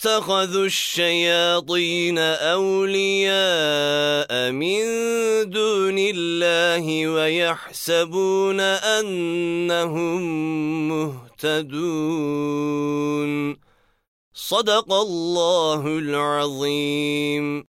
اتخذوا الشياطين أولياء من دون الله ويحسبون أنهم مهتدون. صدق الله العظيم.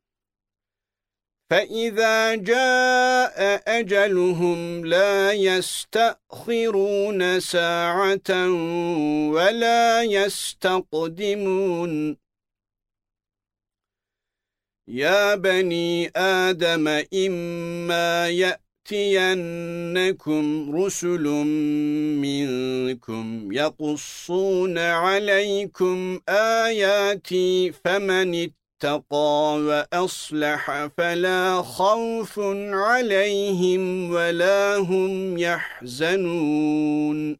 فَإِذَا جَاءَ أَجَلُهُمْ لَا يَسْتَأْخِرُونَ سَاعَةً وَلَا يَسْتَقْدِمُونَ. يَا بَنِي آدَمَ إِمَّا يَأْتِيَنَّكُمْ رُسُلٌ مِّنكُمْ يَقُصُّونَ عَلَيْكُمْ آيَاتِي فَمَنِ اتقى وأصلح فلا خوف عليهم ولا هم يحزنون.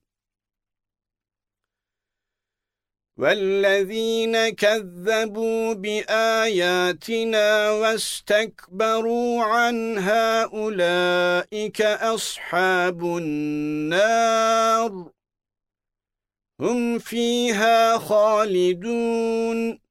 والذين كذبوا بآياتنا واستكبروا عنها أولئك أصحاب النار. هم فيها خالدون.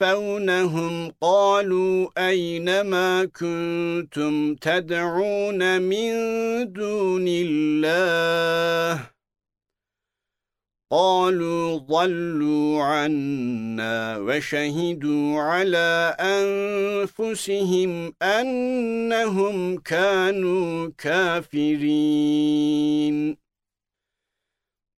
يَتَوَفَّوْنَهُمْ قَالُوا أَيْنَ مَا كُنتُمْ تَدْعُونَ مِن دُونِ اللَّهِ قَالُوا ضَلُّوا عَنَّا وَشَهِدُوا عَلَى أَنفُسِهِمْ أَنَّهُمْ كَانُوا كَافِرِينَ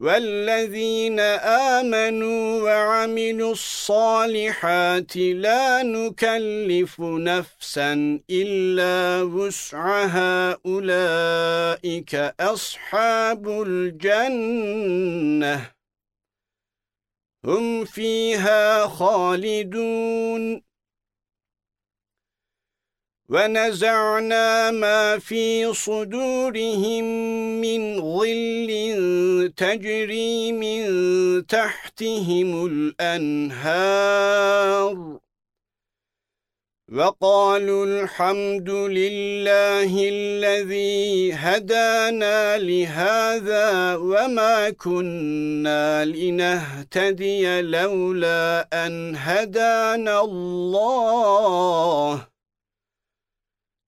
وَالَّذِينَ آمَنُوا وَعَمِلُوا الصَّالِحَاتِ لَا نُكَلِّفُ نَفْسًا إِلَّا وُسْعَهَا أُولَئِكَ أَصْحَابُ الْجَنَّةِ هُمْ فِيهَا خَالِدُونَ وَنَزَعْنَا مَا فِي صُدُورِهِمْ مِنْ غِلٍّ تَجْرِي مِنْ تَحْتِهِمُ الْأَنْهَارُ. وَقَالُوا الْحَمْدُ لِلَّهِ الَّذِي هَدَانَا لِهَذَا وَمَا كُنَّا لِنَهْتَدِيَ لَوْلَا أَنْ هَدَانَا اللَّهُ.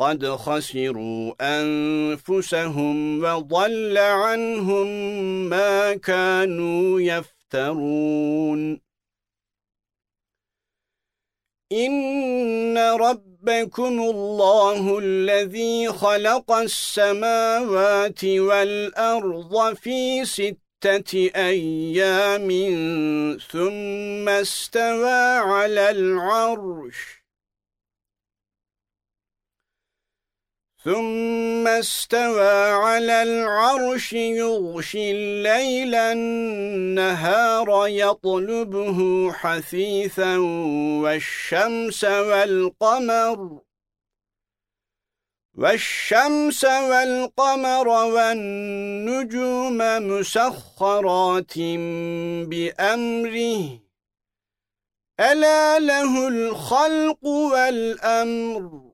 قد خسروا أنفسهم وضل عنهم ما كانوا يفترون. إن ربكم الله الذي خلق السماوات والأرض في ستة أيام ثم استوى على العرش. ثم استوى على العرش يغشي الليل النهار يطلبه حثيثا والشمس والقمر والشمس والقمر والنجوم مسخرات بأمره. ألا له الخلق والأمر.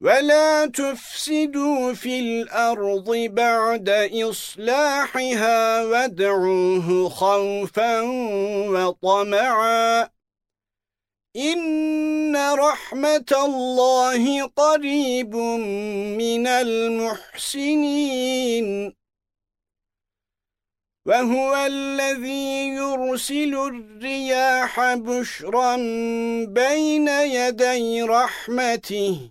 ولا تفسدوا في الأرض بعد إصلاحها وادعوه خوفا وطمعا إن رحمة الله قريب من المحسنين وهو الذي يرسل الرياح بشرا بين يدي رحمته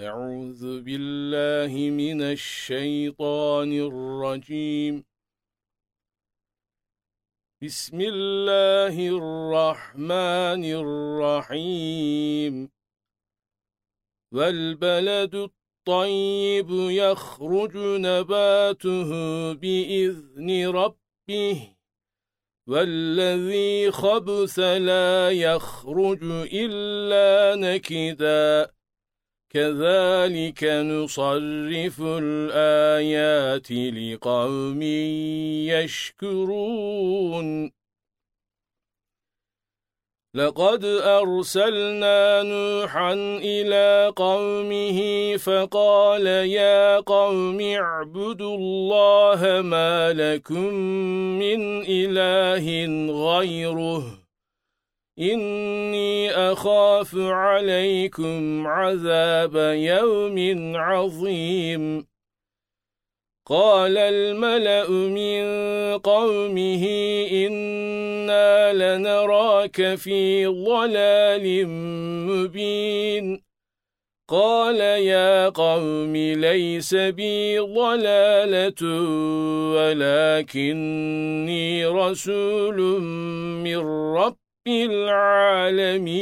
أعوذ بالله من الشيطان الرجيم. بسم الله الرحمن الرحيم. والبلد الطيب يخرج نباته بإذن ربه. والذي خبث لا يخرج إلا نكداً. كذلك نصرف الآيات لقوم يشكرون. لقد أرسلنا نوحا إلى قومه فقال يا قوم اعبدوا الله ما لكم من إله غيره. إني أخاف عليكم عذاب يوم عظيم. قال الملأ من قومه إنا لنراك في ضلال مبين. قال يا قوم ليس بي ضلالة ولكني رسول من رب العالمين.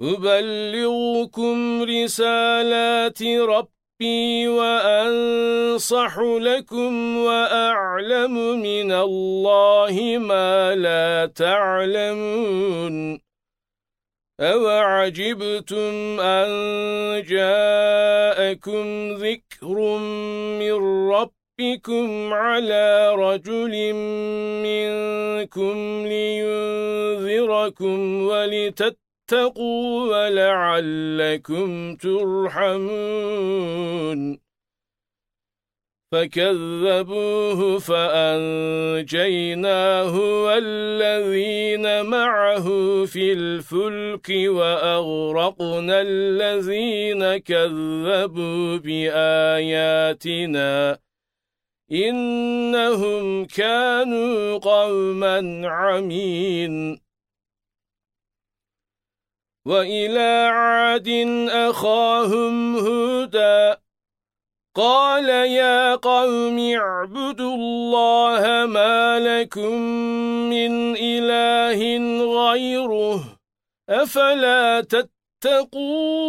أبلغكم رسالات رب ربي وأنصح لكم وأعلم من الله ما لا تعلمون. أوعجبتم أن جاءكم ذكر من ربكم على رجل منكم لينذركم ولتتقوا ولعلكم ترحمون فكذبوه فأنجيناه والذين معه في الفلك وأغرقنا الذين كذبوا بآياتنا إنهم كانوا قوما عمين. وإلى عاد أخاهم هودا قال يا قوم اعبدوا الله ما لكم من إله غيره أفلا تتقون؟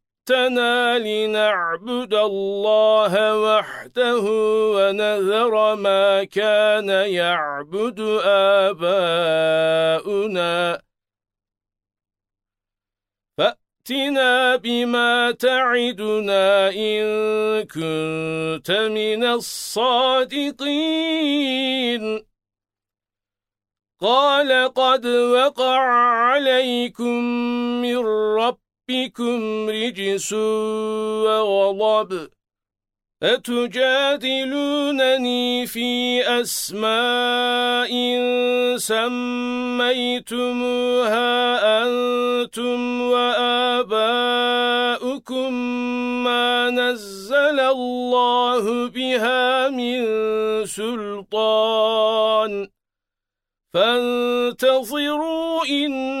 أجئتنا لنعبد الله وحده ونذر ما كان يعبد آباؤنا. فأتنا بما تعدنا إن كنت من الصادقين. قال قد وقع عليكم من ربكم رجس وغضب أتجادلونني في أسماء سميتموها أنتم وآباؤكم ما نزل الله بها من سلطان فانتظروا إني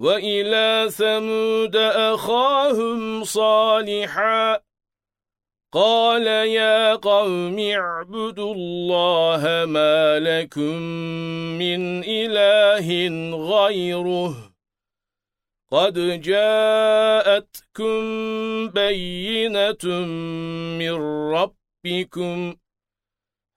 وَإِلَى ثَمُودَ أَخَاهُمْ صَالِحًا. قَالَ يَا قَوْمِ اعْبُدُوا اللَّهَ مَا لَكُمْ مِنْ إِلَٰهٍ غَيْرُهُ. قَدْ جَاءَتْكُمْ بَيِّنَةٌ مِنْ رَبِّكُمْ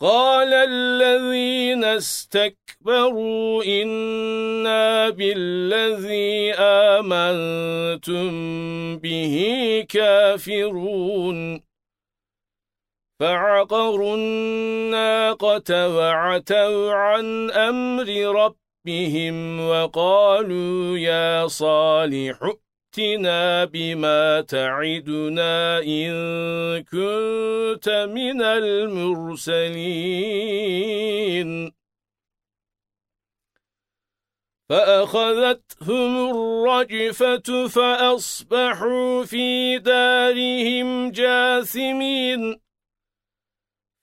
قال الذين استكبروا إنا بالذي آمنتم به كافرون. فعقروا الناقة وعتوا عن أمر ربهم وقالوا يا صالح ائتنا بما تعدنا إن كنت من المرسلين. فأخذتهم الرجفة فأصبحوا في دارهم جاثمين.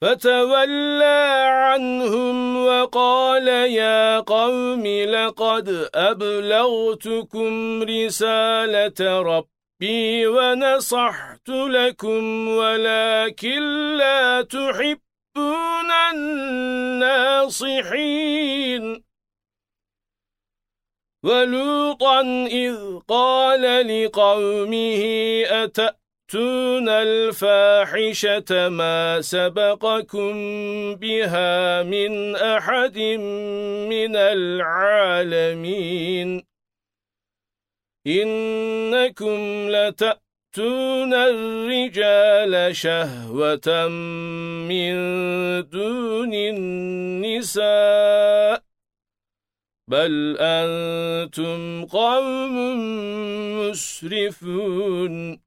فتولى عنهم وقال يا قوم لقد أبلغتكم رسالة ربي ونصحت لكم ولكن لا تحبون الناصحين. ولوطا إذ قال لقومه أتأ تَأْتُونَ الْفَاحِشَةَ مَا سَبَقَكُم بِهَا مِنْ أَحَدٍ مِنَ الْعَالَمِينَ. إِنَّكُمْ لَتَأْتُونَ الرِّجَالَ شَهْوَةً مِنْ دُونِ النِّسَاءِ. بَلْ أَنْتُمْ قَوْمٌ مُسْرِفُونَ.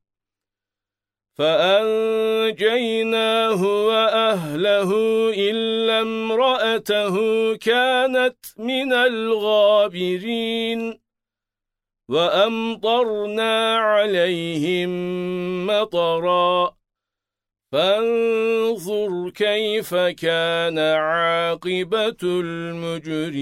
فَأَنجَيْنَاهُ وَأَهْلَهُ إِلَّا امْرَأَتَهُ كَانَتْ مِنَ الْغَابِرِينَ وَأَمْطَرْنَا عَلَيْهِمْ مَطَرًا فَانظُرْ كَيْفَ كَانَ عَاقِبَةُ الْمُجْرِمِينَ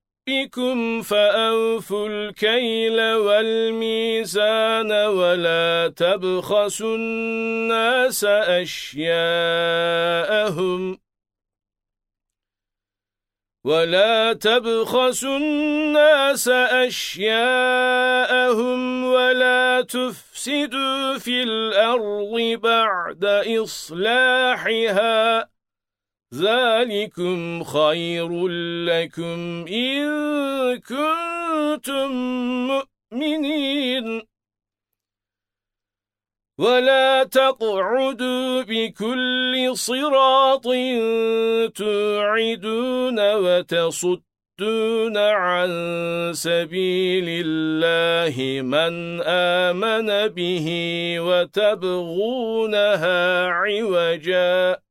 رَبِّكُمْ فَأَوْفُوا الْكَيْلَ وَالْمِيزَانَ وَلَا تَبْخَسُوا النَّاسَ أَشْيَاءَهُمْ وَلَا تَبْخَسُوا النَّاسَ أَشْيَاءَهُمْ وَلَا تُفْسِدُوا فِي الْأَرْضِ بَعْدَ إِصْلَاحِهَا ذَلِكُمْ خَيْرٌ لَكُمْ إِن كُنتُم مُّؤْمِنِينَ. وَلَا تَقْعُدُوا بِكُلِّ صِرَاطٍ تُوعِدُونَ وَتَصُدُّونَ عَن سَبِيلِ اللَّهِ مَنْ آمَنَ بِهِ وَتَبْغُونَهَا عِوَجًا.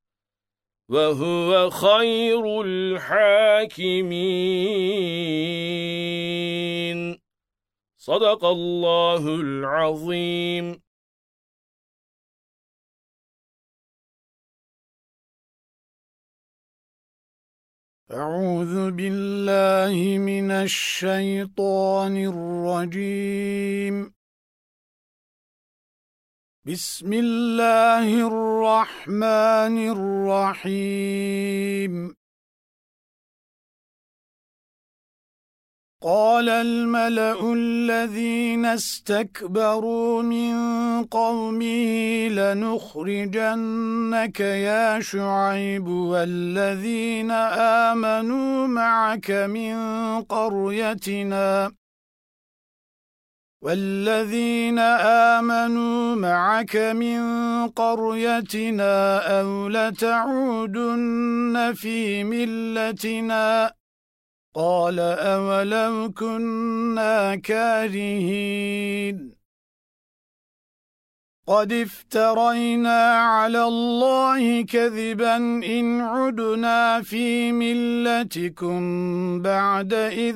وهو خير الحاكمين. صدق الله العظيم. أعوذ بالله من الشيطان الرجيم. بسم الله الرحمن الرحيم. قال الملأ الذين استكبروا من قومه لنخرجنك يا شعيب والذين آمنوا معك من قريتنا والذين آمنوا معك من قريتنا أو لتعودن في ملتنا قال أولو كنا كارهين قد افترينا على الله كذبا إن عدنا في ملتكم بعد إذ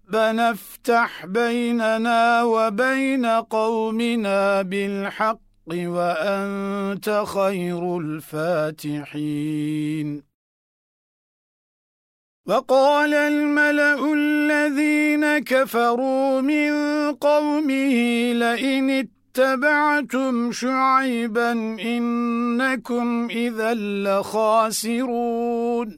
رَبَّنَا افتح بيننا وبين قومنا بالحق وأنت خير الفاتحين. وقال الملأ الذين كفروا من قومه لئن اتبعتم شعيبا إنكم إذا لخاسرون.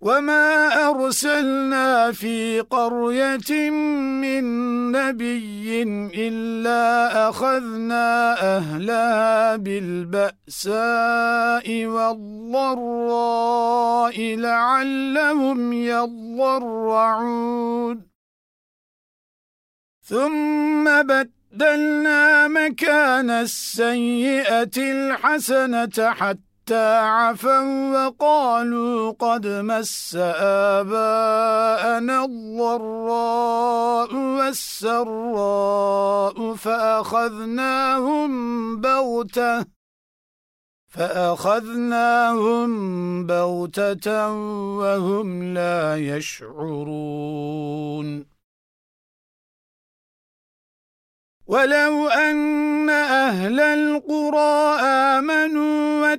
وَمَا أَرْسَلْنَا فِي قَرْيَةٍ مِّن نَّبِيٍّ إِلَّا أَخَذْنَا أَهْلَهَا بِالْبَأْسَاءِ وَالضَّرَّاءِ لَعَلَّهُمْ يَضَّرَّعُونَ ثُمَّ بَدَّلْنَا مَكَانَ السَّيِّئَةِ الْحَسَنَةَ حَتَّى حتى عفوا وقالوا قد مس آباءنا الضراء والسراء فأخذناهم بغتة فأخذناهم بغتة وهم لا يشعرون. ولو أن أهل القرى آمنوا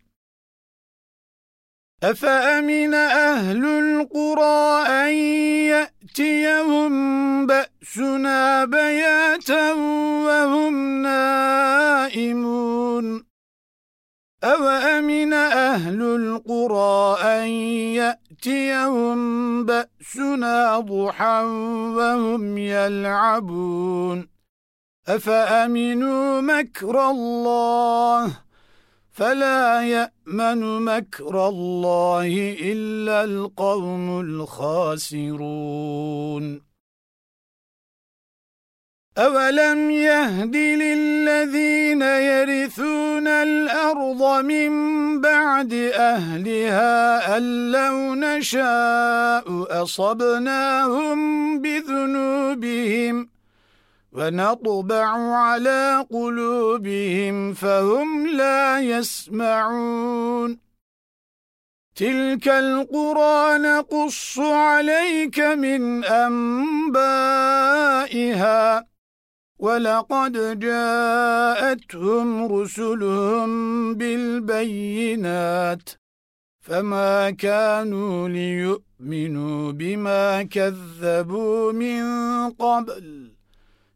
أفأمن أهل القرى أن يأتيهم بأسنا بياتا وهم نائمون؟ أوأمن أهل القرى أن يأتيهم بأسنا ضحا وهم يلعبون؟ أفأمنوا مكر الله فلا يأمن مكر الله إلا القوم الخاسرون. أولم يهد للذين يرثون الأرض من بعد أهلها أن لو نشاء أصبناهم بذنوبهم ونطبع على قلوبهم فهم لا يسمعون. تلك القرى نقص عليك من أنبائها ولقد جاءتهم رسلهم بالبينات فما كانوا ليؤمنوا بما كذبوا من قبل.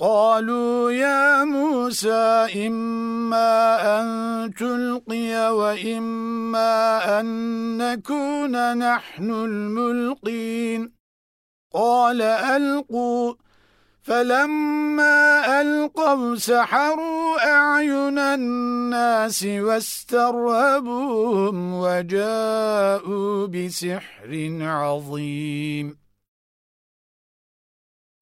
قالوا يا موسى إما أن تلقي وإما أن نكون نحن الملقين. قال ألقوا. فَلَمَّا أَلْقَوْا سَحَرُوا أَعْيُنَ النَّاسِ وَاسْتَرْهَبُوهُمْ وَجَاءُوا بِسِحْرٍ عَظِيمٍ.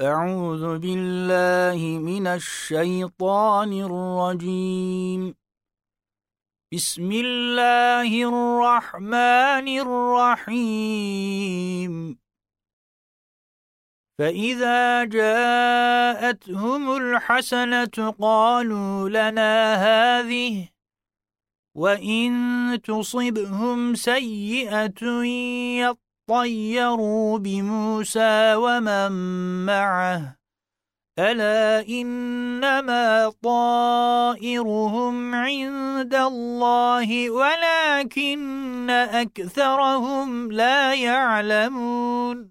أعوذ بالله من الشيطان الرجيم. بسم الله الرحمن الرحيم. فإذا جاءتهم الحسنة قالوا لنا هذه وَإِن تُصِبْهُمْ سَيِّئَةٌ يَطَّيَّرُوا بِمُوسَى وَمَن مَّعَهُ. أَلَا إِنَّمَا طَائِرُهُمْ عِندَ اللَّهِ وَلَكِنَّ أَكْثَرَهُمْ لَا يَعْلَمُونَ.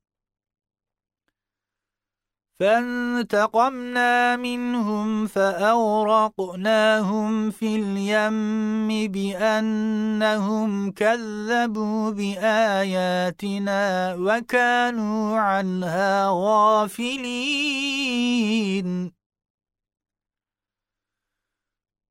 فانتقمنا منهم فأورقناهم في اليم بأنهم كذبوا بآياتنا وكانوا عنها غافلين.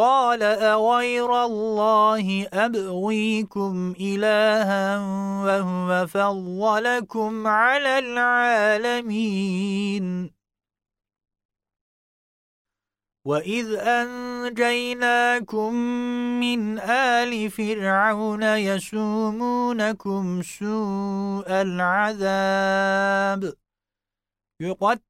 قال أغير الله أبغيكم إلها وهو فضلكم على العالمين. وَإِذْ أَنْجَيْنَاكُمْ مِنْ آلِ فِرْعَوْنَ يَسُومُونَكُمْ سُوءَ الْعَذَابِ. يُقَتِّلُونَ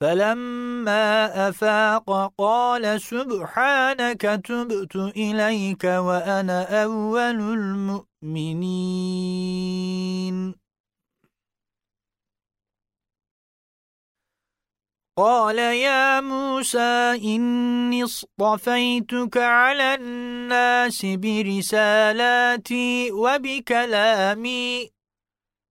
فلما أفاق قال سبحانك تبت إليك وأنا أول المؤمنين قال يا موسى إني اصطفيتك على الناس برسالاتي وبكلامي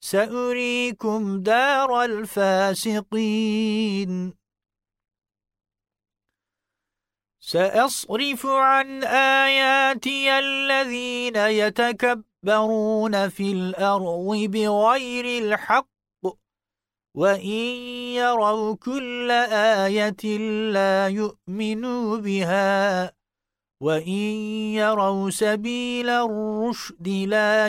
سأريكم دار الفاسقين. سأصرف عن آياتي الذين يتكبرون في الأرض بغير الحق وَإِن يَرَوْا كُلَّ آيَةٍ لَّا يُؤْمِنُوا بِهَا وَإِن يَرَوْا سَبِيلَ الرُّشْدِ لَا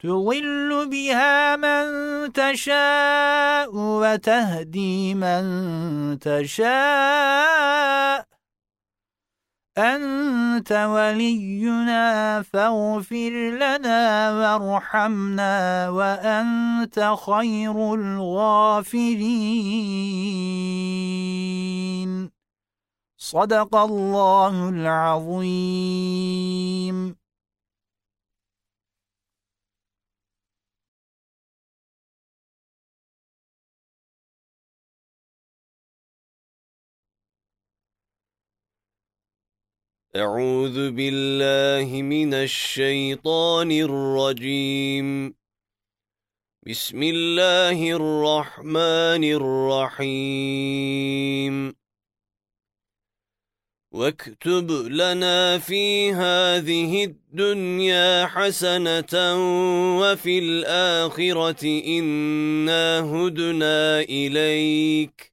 تضل بها من تشاء وتهدي من تشاء أنت ولينا فاغفر لنا وارحمنا وأنت خير الغافرين صدق الله العظيم. أعوذ بالله من الشيطان الرجيم. بسم الله الرحمن الرحيم. واكتب لنا في هذه الدنيا حسنة وفي الآخرة إنا هدنا إليك.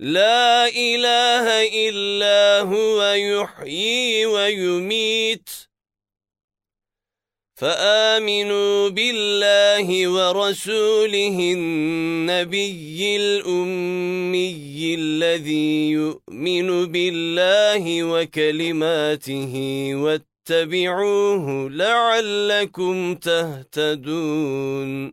لا إله إلا هو يحيي ويميت. فآمنوا بالله ورسوله النبي الأمي الذي يؤمن بالله وكلماته واتبعوه لعلكم تهتدون.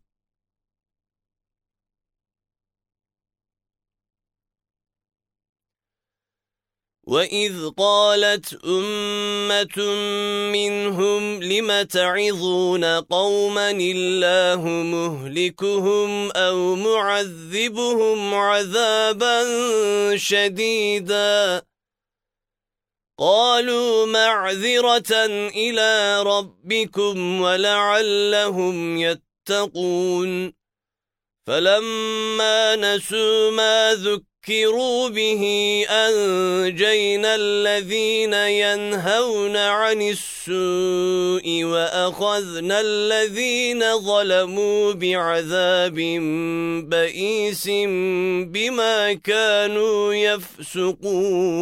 وَإِذْ قَالَتْ أُمَّةٌ مِّنْهُمْ لِمَ تَعِظُونَ قَوْمًا اللَّهُ مُهْلِكُهُمْ أَوْ مُعَذِّبُهُمْ عَذَابًا شَدِيدًا قالوا معذرة إلى ربكم ولعلهم يتقون فلما نسوا ما ذكروا ذكروا به أنجينا الذين ينهون عن السوء وأخذنا الذين ظلموا بعذاب بئيس بما كانوا يفسقون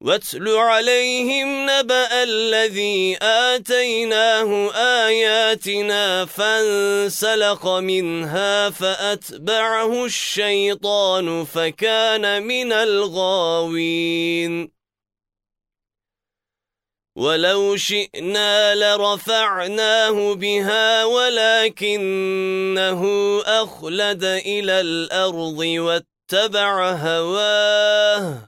واتل عليهم نبأ الذي آتيناه آياتنا فانسلخ منها فأتبعه الشيطان فكان من الغاوين. ولو شئنا لرفعناه بها ولكنه أخلد إلى الأرض واتبع هواه.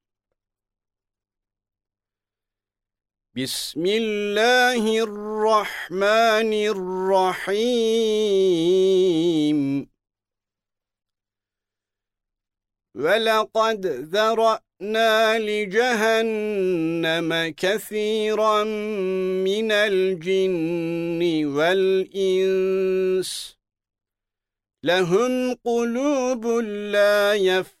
بسم الله الرحمن الرحيم. ولقد ذرأنا لجهنم كثيرا من الجن والإنس. لهم قلوب لا يفقهون.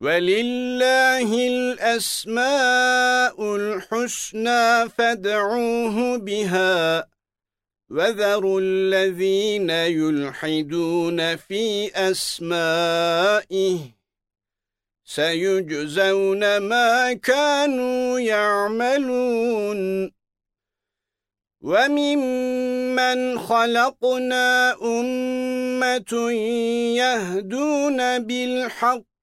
وَلِلَّهِ الْأَسْمَاءُ الْحُسْنَى فَادْعُوهُ بِهَا. وَذَرُوا الَّذِينَ يُلْحِدُونَ فِي أَسْمَائِهِ. سَيُجْزَوْنَ مَا كَانُوا يَعْمَلُونَ. وَمِمَّنْ خَلَقْنَا أُمَّةٌ يَهْدُونَ بِالْحَقِّ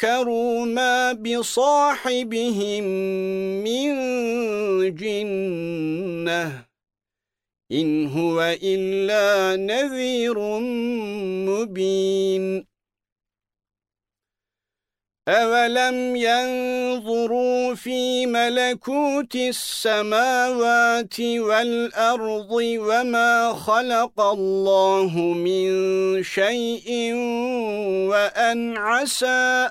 ذكروا ما بصاحبهم من جنة إن هو إلا نذير مبين أَوَلَمْ يَنظُرُوا فِي مَلَكُوتِ السَّمَاوَاتِ وَالْأَرْضِ وَمَا خَلَقَ اللَّهُ مِنْ شَيْءٍ وَأَنْ عَسَى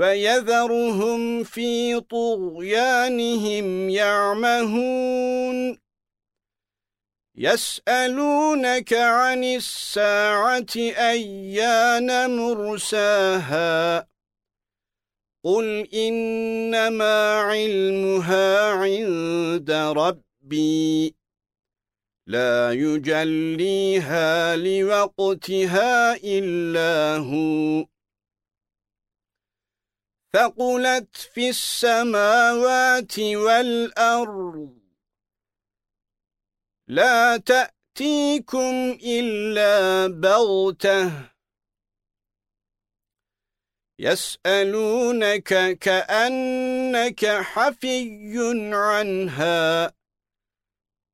وَيَذَرُهُمْ فِي طُغْيَانِهِمْ يَعْمَهُونَ. يَسْأَلُونَكَ عَنِ السَّاعَةِ أَيَّانَ مُرْسَاهَا؟ قُلْ إِنَّمَا عِلْمُهَا عِندَ رَبِّي. لَا يُجَلِّيهَا لِوَقْتِهَا إِلَّا هُوَ. ثَقُلَتْ فِي السَّمَاوَاتِ وَالْأَرْضِ لَا تَأْتِيكُمْ إِلَّا بَغْتَةً يَسْأَلُونَكَ كَأَنَّكَ حَفِيٌّ عَنْهَا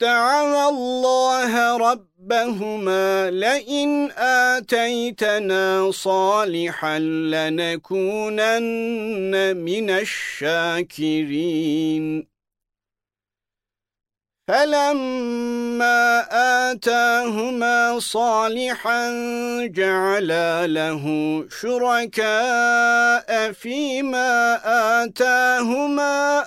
دعوا الله ربهما لئن آتيتنا صالحا لنكونن من الشاكرين. فَلَمَّا آتَاهُمَا صَالِحًا جَعَلَا لَهُ شُرَكَاءَ فِيمَا آتَاهُمَا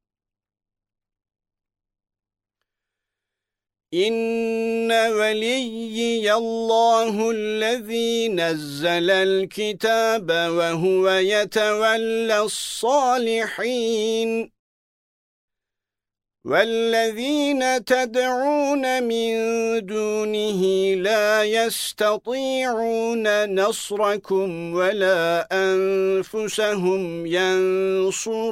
إِنَّ وَلِيِّيَ اللَّهُ الَّذِي نَزَّلَ الْكِتَابَ وَهُوَ يَتَوَلَّى الصَّالِحِينَ وَالَّذِينَ تَدْعُونَ مِن دُونِهِ لَا يَسْتَطِيعُونَ نَصْرَكُمْ وَلَا أَنفُسَهُمْ يَنصُرُونَ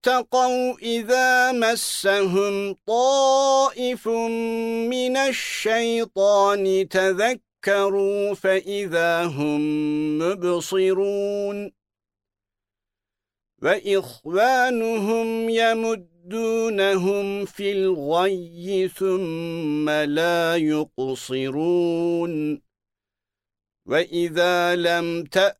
اتَّقَوْا إِذَا مَسَّهُمْ طَائِفٌ مِنَ الشَّيْطَانِ تَذَكَّرُوا فَإِذَا هُمْ مُبْصِرُونَ. وَإِخْوَانُهُمْ يَمُدُّونَهُمْ فِي الْغَيِّ ثُمَّ لَا يُقْصِرُونَ. وَإِذَا لَمْ تَأْتِ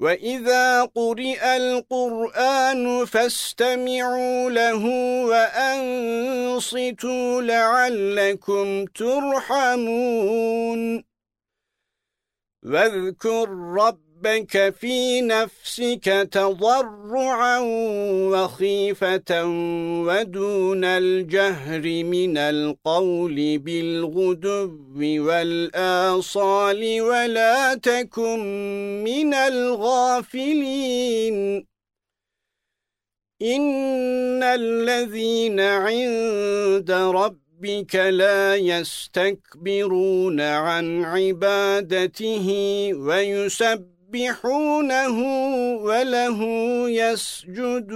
وَإِذَا قُرِئَ الْقُرْآنُ فَاسْتَمِعُوا لَهُ وَأَنصِتُوا لَعَلَّكُمْ تُرْحَمُونَ وَاذْكُرْ رَبَّ رَبَّكَ فِي نَفْسِكَ تَضَرُّعًا وَخِيفَةً وَدُونَ الْجَهْرِ مِنَ الْقَوْلِ بِالْغُدُوِّ وَالْآصَالِ وَلَا تَكُن مِّنَ الْغَافِلِينَ. إِنَّ الَّذِينَ عِندَ رَبِّكَ لَا يَسْتَكْبِرُونَ عَن عِبَادَتِهِ وَيُسَبِّحُونَ يسبحونه وله يسجدون.